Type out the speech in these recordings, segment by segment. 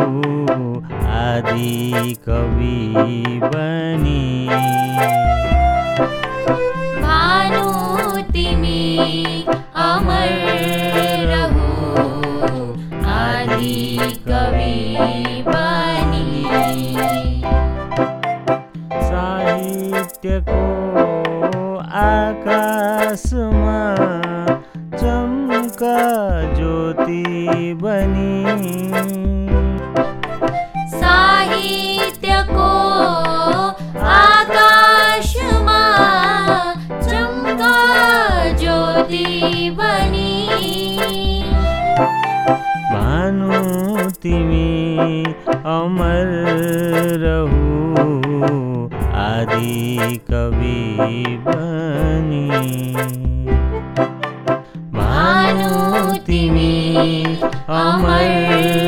आदि कवि बनी। भानु तिमी अमर रहु। आदि कवि बनी। साहित्यको आकाशमा चम्का ज्योति बनी। तिमी अमर रहु आदि कवि बनी। भानु तिमी अमर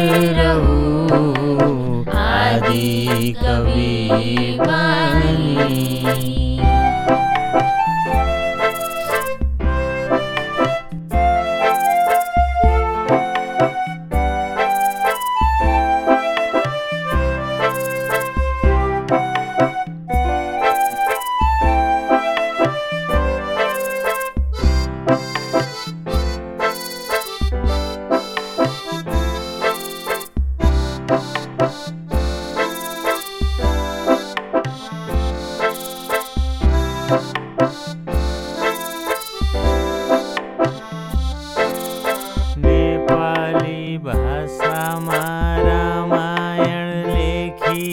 नेपाली भाषामा रामायण लेखी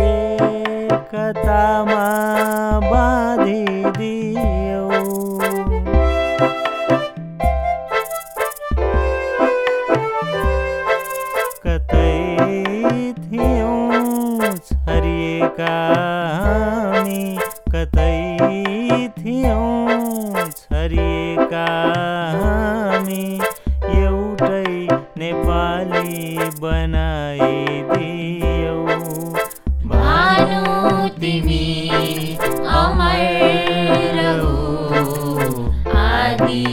एकतामा बाँधिदियो कतै थियौँ छरिएका हामी एउटै नेपाली बनाइदियौ भानु तिमी अमर आदि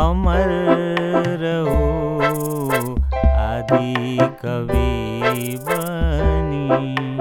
अमर रहो आदि कवि बनी।